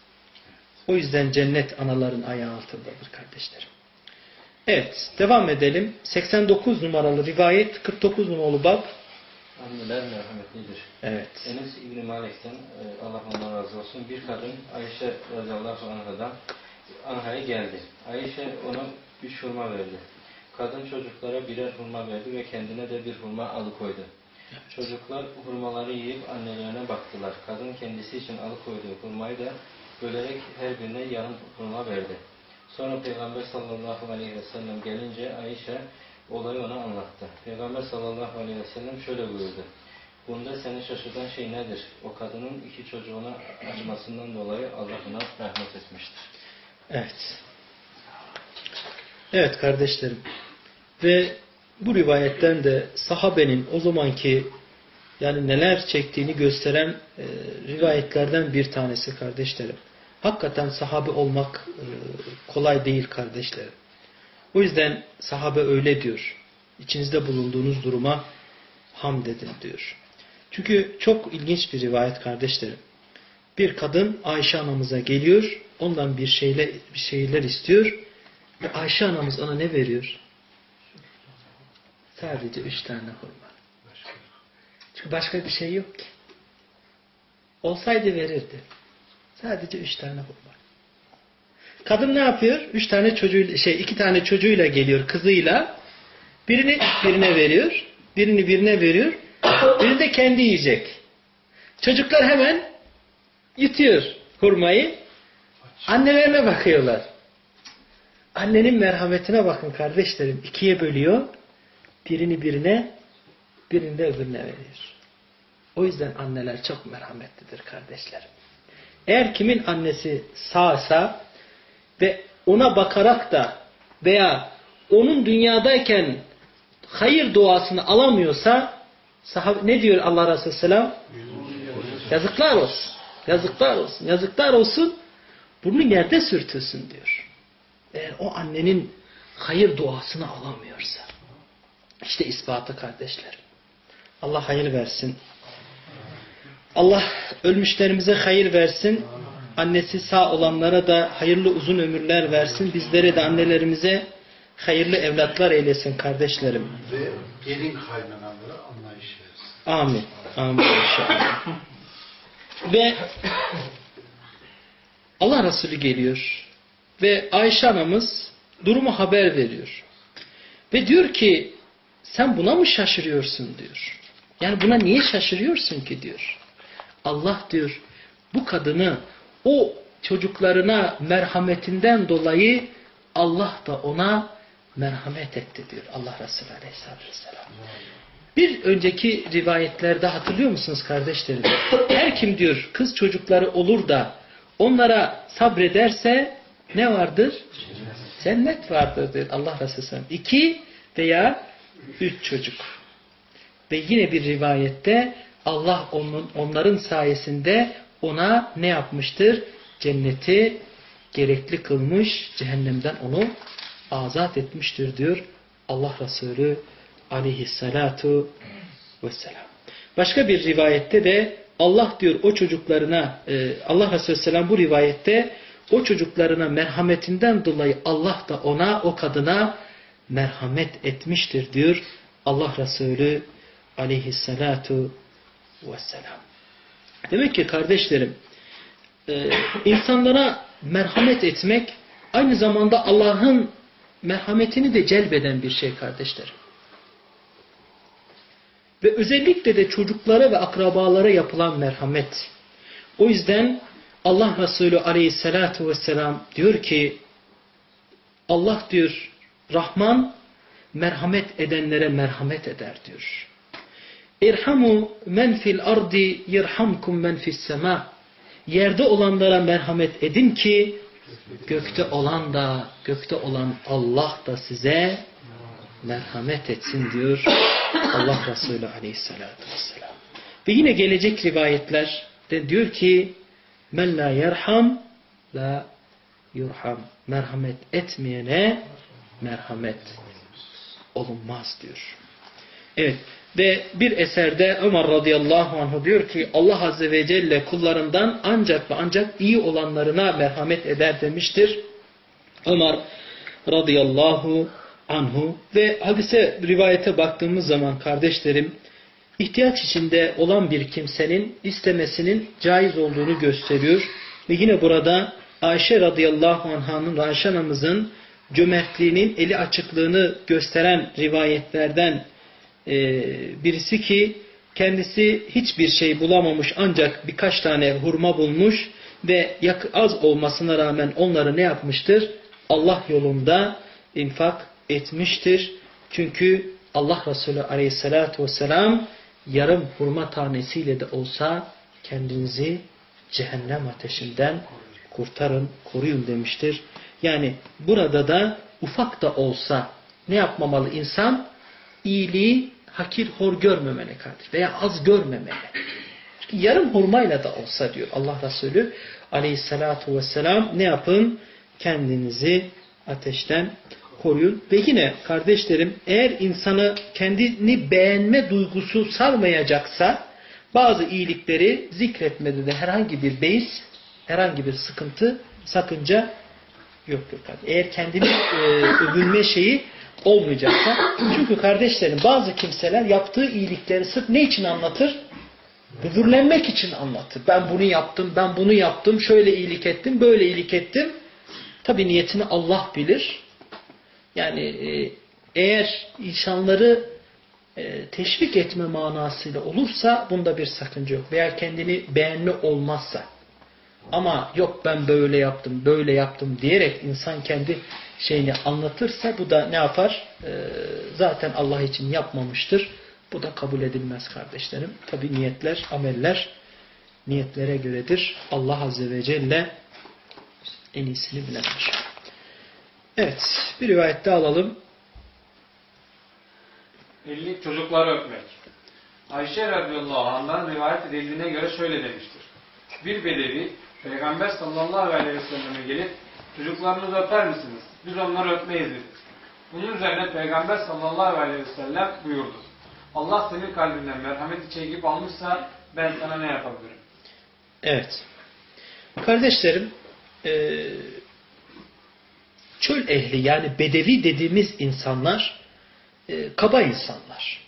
O yüzden cennet anaların ayağı altındadır kardeşlerim. Evet. Devam edelim. 89 numaralı rivayet 49 numaralı bab. Anneler merhametlidir. Evet. Enes İbni Malik'ten e, Allah ondan razı olsun bir kadın Ayşe radıyallahu anh'dan Anha'ya geldi. Ayşe ona üç hurma verdi. Kadın çocuklara birer hurma verdi ve kendine de bir hurma alıkoydu. Çocuklar hurmaları yiyip annelerine baktılar. Kadın kendisi için alıkoyduğu hurmayı da bölerek her birine yarım hurma verdi. Sonra Peygamber sallallahu aleyhi ve sellem gelince Ayşe olayı ona anlattı. Peygamber sallallahu aleyhi ve sellem şöyle buyurdu. Bunda seni şaşırtan şey nedir? O kadının iki çocuğuna acımasından dolayı Allah ona rahmet etmiştir. Evet. Evet kardeşlerim. Ve bu rivayetten de sahabenin o zamanki yani neler çektiğini gösteren e, rivayetlerden bir tanesi kardeşlerim. Hakikaten sahabe olmak e, kolay değil kardeşlerim. O yüzden sahabe öyle diyor. İçinizde bulunduğunuz duruma hamd edin diyor. Çünkü çok ilginç bir rivayet kardeşlerim. Bir kadın Ayşe anamıza geliyor. Ondan bir şeyler, bir şeyler istiyor. Ve Ayşe anamız ona ne veriyor? Sadece üç tane hurma. Çünkü başka bir şey yok ki. Olsaydı verirdi. Sadece üç tane hurma. Kadın ne yapıyor? Üç tane çocuğuyla, şey iki tane çocuğuyla geliyor kızıyla. Birini birine veriyor. Birini birine veriyor. Birini de kendi yiyecek. Çocuklar hemen yutuyor hurmayı. Annelerine bakıyorlar. Annenin merhametine bakın kardeşlerim. ikiye bölüyor. Birini birine, birini de öbürüne veriyor. O yüzden anneler çok merhametlidir kardeşlerim. Eğer kimin annesi sağsa ve ona bakarak da veya onun dünyadayken hayır duasını alamıyorsa sahabe, ne diyor Allah Resulü Selam? Yazıklar olsun. Yazıklar olsun. Yazıklar olsun. Bunu yerde sürtülsün diyor. Eğer o annenin hayır duasını alamıyorsa. İşte ispatı kardeşlerim. Allah hayır versin. Allah ölmüşlerimize hayır versin. Annesi sağ olanlara da hayırlı uzun ömürler versin. Bizlere de annelerimize hayırlı evlatlar eylesin kardeşlerim. Ve gelin kaynanalara anlayış versin. Amin. Amin inşallah. Ve Allah Resulü geliyor. Ve Ayşe anamız durumu haber veriyor. Ve diyor ki sen buna mı şaşırıyorsun diyor. Yani buna niye şaşırıyorsun ki diyor. Allah diyor bu kadını o çocuklarına merhametinden dolayı Allah da ona merhamet etti diyor Allah Resulü Aleyhisselatü Vesselam. Bir önceki rivayetlerde hatırlıyor musunuz kardeşlerim? [COUGHS] Her kim diyor kız çocukları olur da onlara sabrederse ne vardır? Cennet vardır diyor Allah Resulü Aleyhisselam. İki veya üç çocuk. Ve yine bir rivayette Allah onun, onların sayesinde ona ne yapmıştır? Cenneti gerekli kılmış, cehennemden onu azat etmiştir diyor Allah Resulü aleyhissalatu vesselam. Başka bir rivayette de Allah diyor o çocuklarına e, Allah Resulü Selam bu rivayette o çocuklarına merhametinden dolayı Allah da ona o kadına merhamet etmiştir diyor Allah Resulü aleyhissalatu vesselam. Demek ki kardeşlerim e, insanlara merhamet etmek aynı zamanda Allah'ın merhametini de celbeden bir şey kardeşlerim. Ve özellikle de çocuklara ve akrabalara yapılan merhamet. O yüzden Allah Resulü aleyhissalatu vesselam diyor ki Allah diyor Rahman merhamet edenlere merhamet eder diyor. İrhamu men fil ardi yirhamkum men fis sema. Yerde olanlara merhamet edin ki gökte olan da gökte olan Allah da size merhamet etsin diyor Allah Resulü aleyhissalatü vesselam. Ve yine gelecek rivayetler de diyor ki men la yerham la yurham. Merhamet etmeyene merhamet olunmaz diyor. Evet ve bir eserde Ömer radıyallahu anh diyor ki Allah azze ve celle kullarından ancak ve ancak iyi olanlarına merhamet eder demiştir. Ömer radıyallahu anhu ve hadise rivayete baktığımız zaman kardeşlerim ihtiyaç içinde olan bir kimsenin istemesinin caiz olduğunu gösteriyor. Ve yine burada Ayşe radıyallahu anh'ın Ayşe anamızın cömertliğinin eli açıklığını gösteren rivayetlerden e, birisi ki kendisi hiçbir şey bulamamış ancak birkaç tane hurma bulmuş ve az olmasına rağmen onları ne yapmıştır? Allah yolunda infak etmiştir. Çünkü Allah Resulü aleyhissalatu vesselam yarım hurma tanesiyle de olsa kendinizi cehennem ateşinden kurtarın, koruyun demiştir. Yani burada da ufak da olsa ne yapmamalı insan? İyiliği hakir hor görmemeli kardeş veya az görmemeli. Çünkü yarım hurmayla da olsa diyor Allah Resulü aleyhissalatu vesselam ne yapın? Kendinizi ateşten koruyun. Ve yine kardeşlerim eğer insanı kendini beğenme duygusu sarmayacaksa bazı iyilikleri zikretmede de herhangi bir beis, herhangi bir sıkıntı, sakınca yoktur. Eğer kendini e, övünme şeyi olmayacaksa. [COUGHS] Çünkü kardeşlerim bazı kimseler yaptığı iyilikleri sırf ne için anlatır? Böbürlenmek için anlatır. Ben bunu yaptım, ben bunu yaptım, şöyle iyilik ettim, böyle iyilik ettim. Tabi niyetini Allah bilir. Yani e, eğer insanları e, teşvik etme manasıyla olursa bunda bir sakınca yok. Veya kendini beğenme olmazsa. Ama yok ben böyle yaptım, böyle yaptım diyerek insan kendi şeyini anlatırsa bu da ne yapar? E, zaten Allah için yapmamıştır. Bu da kabul edilmez kardeşlerim. Tabi niyetler, ameller niyetlere göredir. Allah Azze ve Celle en iyisini bilendir. Evet, bir rivayette alalım. Elini çocukları öpmek. Ayşe radıyallahu anh'dan rivayet edildiğine göre şöyle demiştir. Bir bedevi Peygamber sallallahu aleyhi ve selleme gelip çocuklarınızı öper misiniz? Biz onları öpmeyiz dedi. Bunun üzerine Peygamber sallallahu aleyhi ve sellem buyurdu. Allah senin kalbinden merhameti çekip almışsa ben sana ne yapabilirim? Evet. Kardeşlerim e, çöl ehli yani bedevi dediğimiz insanlar e, kaba insanlar.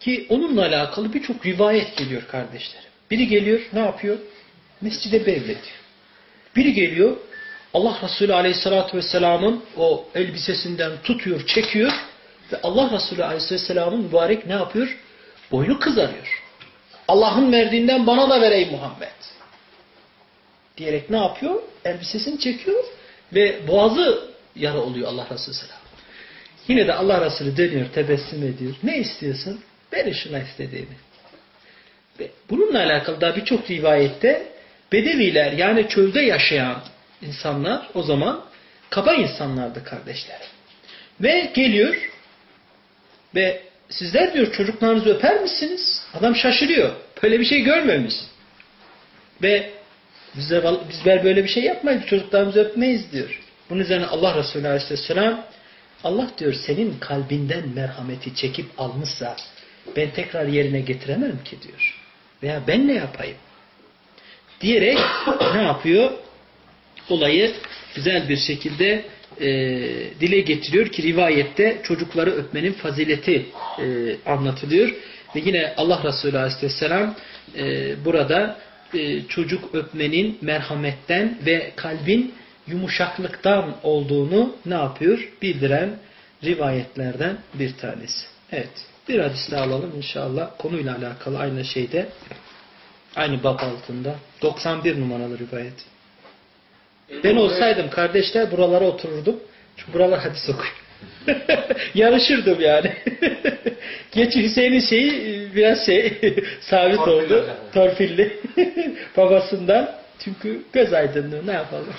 Ki onunla alakalı birçok rivayet geliyor kardeşlerim. Biri geliyor ne yapıyor? Mescide bevlediyor. Biri geliyor Allah Resulü Aleyhisselatü Vesselam'ın o elbisesinden tutuyor, çekiyor ve Allah Resulü Aleyhisselam'ın mübarek ne yapıyor? Boynu kızarıyor. Allah'ın verdiğinden bana da vereyim Muhammed. Diyerek ne yapıyor? Elbisesini çekiyor ve boğazı yara oluyor Allah Resulü Selam. Yine de Allah Resulü dönüyor, tebessüm ediyor. Ne istiyorsun? Ver şuna istediğini. Bununla alakalı da birçok rivayette Bedeviler yani çölde yaşayan insanlar o zaman kaba insanlardı kardeşler. Ve geliyor ve sizler diyor çocuklarınızı öper misiniz? Adam şaşırıyor. Böyle bir şey görmemiş. Ve bizler, böyle bir şey yapmayız. Çocuklarımızı öpmeyiz diyor. Bunun üzerine Allah Resulü Aleyhisselam Allah diyor senin kalbinden merhameti çekip almışsa ben tekrar yerine getiremem ki diyor. Veya ben ne yapayım? Diyerek [COUGHS] ne yapıyor? Olayı güzel bir şekilde e, dile getiriyor ki rivayette çocukları öpmenin fazileti e, anlatılıyor. Ve yine Allah Resulü Aleyhisselam e, burada e, çocuk öpmenin merhametten ve kalbin yumuşaklıktan olduğunu ne yapıyor? Bildiren rivayetlerden bir tanesi. Evet. Bir hadis daha alalım inşallah. Konuyla alakalı aynı şeyde. Aynı bab altında. 91 numaralı rivayet. Ben olsaydım kardeşler buralara otururdum. Çünkü buralar hadis okuyor. [LAUGHS] Yarışırdım yani. [LAUGHS] Geçi Hüseyin'in şeyi biraz şey [LAUGHS] sabit Torpilli oldu. hocam. Torpilli. Babasından. Çünkü göz aydınlığı ne yapalım.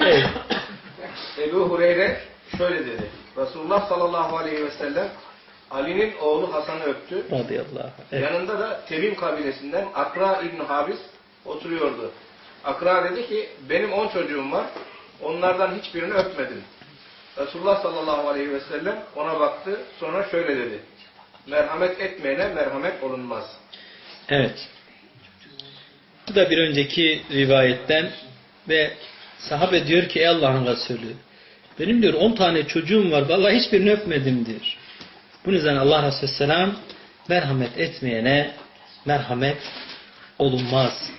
evet. Ebu Hureyre şöyle dedi. Resulullah sallallahu aleyhi ve sellem Ali'nin oğlu Hasan'ı öptü. Radıyallahu. Evet. Yanında da Temim kabilesinden Akra İbn Habis oturuyordu. Akra dedi ki benim on çocuğum var. Onlardan hiçbirini öpmedim. Resulullah sallallahu aleyhi ve sellem ona baktı. Sonra şöyle dedi. Merhamet etmeyene merhamet olunmaz. Evet. Bu da bir önceki rivayetten ve sahabe diyor ki ey Allah'ın Resulü benim diyor 10 tane çocuğum var vallahi hiçbirini öpmedim diyor. Bunun üzerine Allah Resulü Selam merhamet etmeyene merhamet olunmaz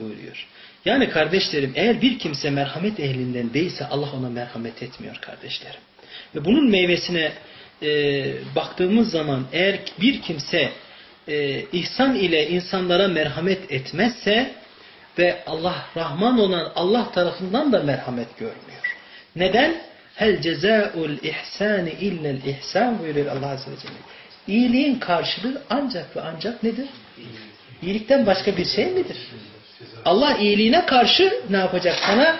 buyuruyor. Yani kardeşlerim eğer bir kimse merhamet ehlinden değilse Allah ona merhamet etmiyor kardeşlerim. Ve bunun meyvesine e, baktığımız zaman eğer bir kimse e, ihsan ile insanlara merhamet etmezse ve Allah Rahman olan Allah tarafından da merhamet görmüyor. Neden? Hel cezaul ihsani illel ihsan buyuruyor Allah Azze ve Celle. İyiliğin karşılığı ancak ve ancak nedir? İyilikten başka bir şey midir? Allah iyiliğine karşı ne yapacak sana?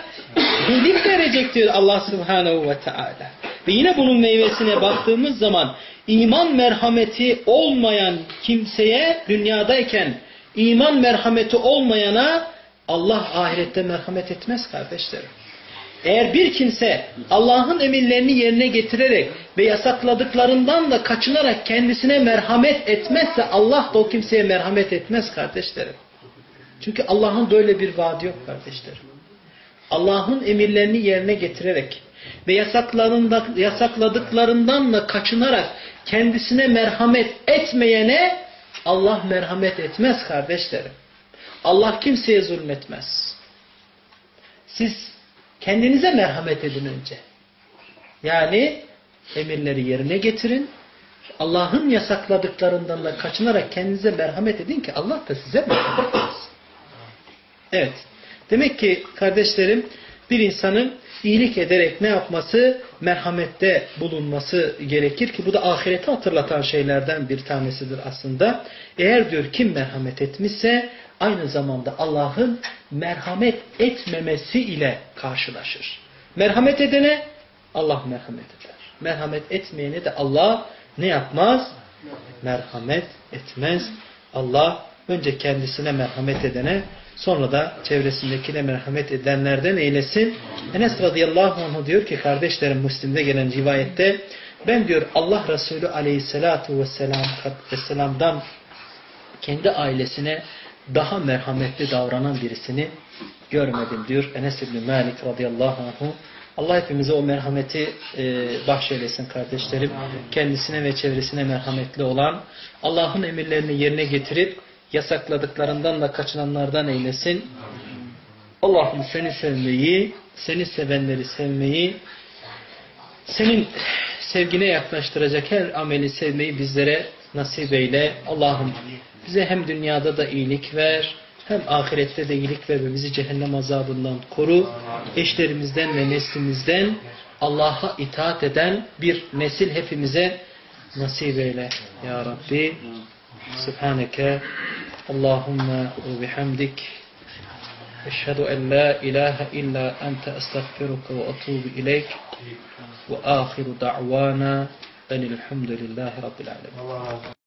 İyilik verecek diyor Allah Subhanahu ve Teala. Ve yine bunun meyvesine baktığımız zaman iman merhameti olmayan kimseye dünyadayken iman merhameti olmayana Allah ahirette merhamet etmez kardeşlerim. Eğer bir kimse Allah'ın emirlerini yerine getirerek ve yasakladıklarından da kaçınarak kendisine merhamet etmezse Allah da o kimseye merhamet etmez kardeşlerim. Çünkü Allah'ın böyle bir vaadi yok kardeşlerim. Allah'ın emirlerini yerine getirerek ve yasakladıklarından da kaçınarak kendisine merhamet etmeyene Allah merhamet etmez kardeşlerim. Allah kimseye zulmetmez. Siz kendinize merhamet edin önce. Yani emirleri yerine getirin. Allah'ın yasakladıklarından da kaçınarak kendinize merhamet edin ki Allah da size merhamet etsin. Evet. Demek ki kardeşlerim bir insanın iyilik ederek ne yapması? Merhamette bulunması gerekir ki bu da ahireti hatırlatan şeylerden bir tanesidir aslında. Eğer diyor kim merhamet etmişse aynı zamanda Allah'ın merhamet etmemesi ile karşılaşır. Merhamet edene Allah merhamet eder. Merhamet etmeyene de Allah ne yapmaz? Merhamet etmez. Allah önce kendisine merhamet edene sonra da çevresindekine merhamet edenlerden eylesin. Enes radıyallahu anh diyor ki kardeşlerim Müslim'de gelen rivayette ben diyor Allah Resulü aleyhissalatu vesselam, vesselam'dan kendi ailesine daha merhametli davranan birisini görmedim diyor Enes İbni Malik radıyallahu anh. Allah hepimize o merhameti e, bahşeylesin kardeşlerim. Kendisine ve çevresine merhametli olan, Allah'ın emirlerini yerine getirip yasakladıklarından da kaçınanlardan eylesin. Allah'ım seni sevmeyi, seni sevenleri sevmeyi, senin sevgine yaklaştıracak her ameli sevmeyi bizlere nasip eyle. Allah'ım bize hem dünyada da iyilik ver, hem ahirette de iyilik ver ve bizi cehennem azabından koru. Eşlerimizden ve neslimizden Allah'a itaat eden bir nesil hepimize nasip eyle. Ya Rabbi. Subhaneke Allahümme ve bihamdik. Eşhedü en la ilahe illa ente estağfiruka ve atubu ileyk. Ve ahiru da'vana enilhamdülillahi rabbil alemin.